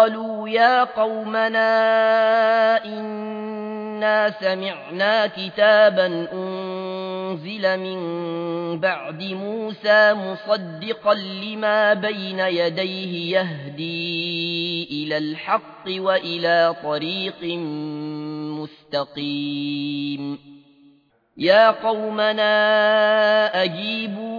قالوا يا قومنا إنا سمعنا كتابا أنزل من بعد موسى مصدقا لما بين يديه يهدي إلى الحق وإلى طريق مستقيم يا قومنا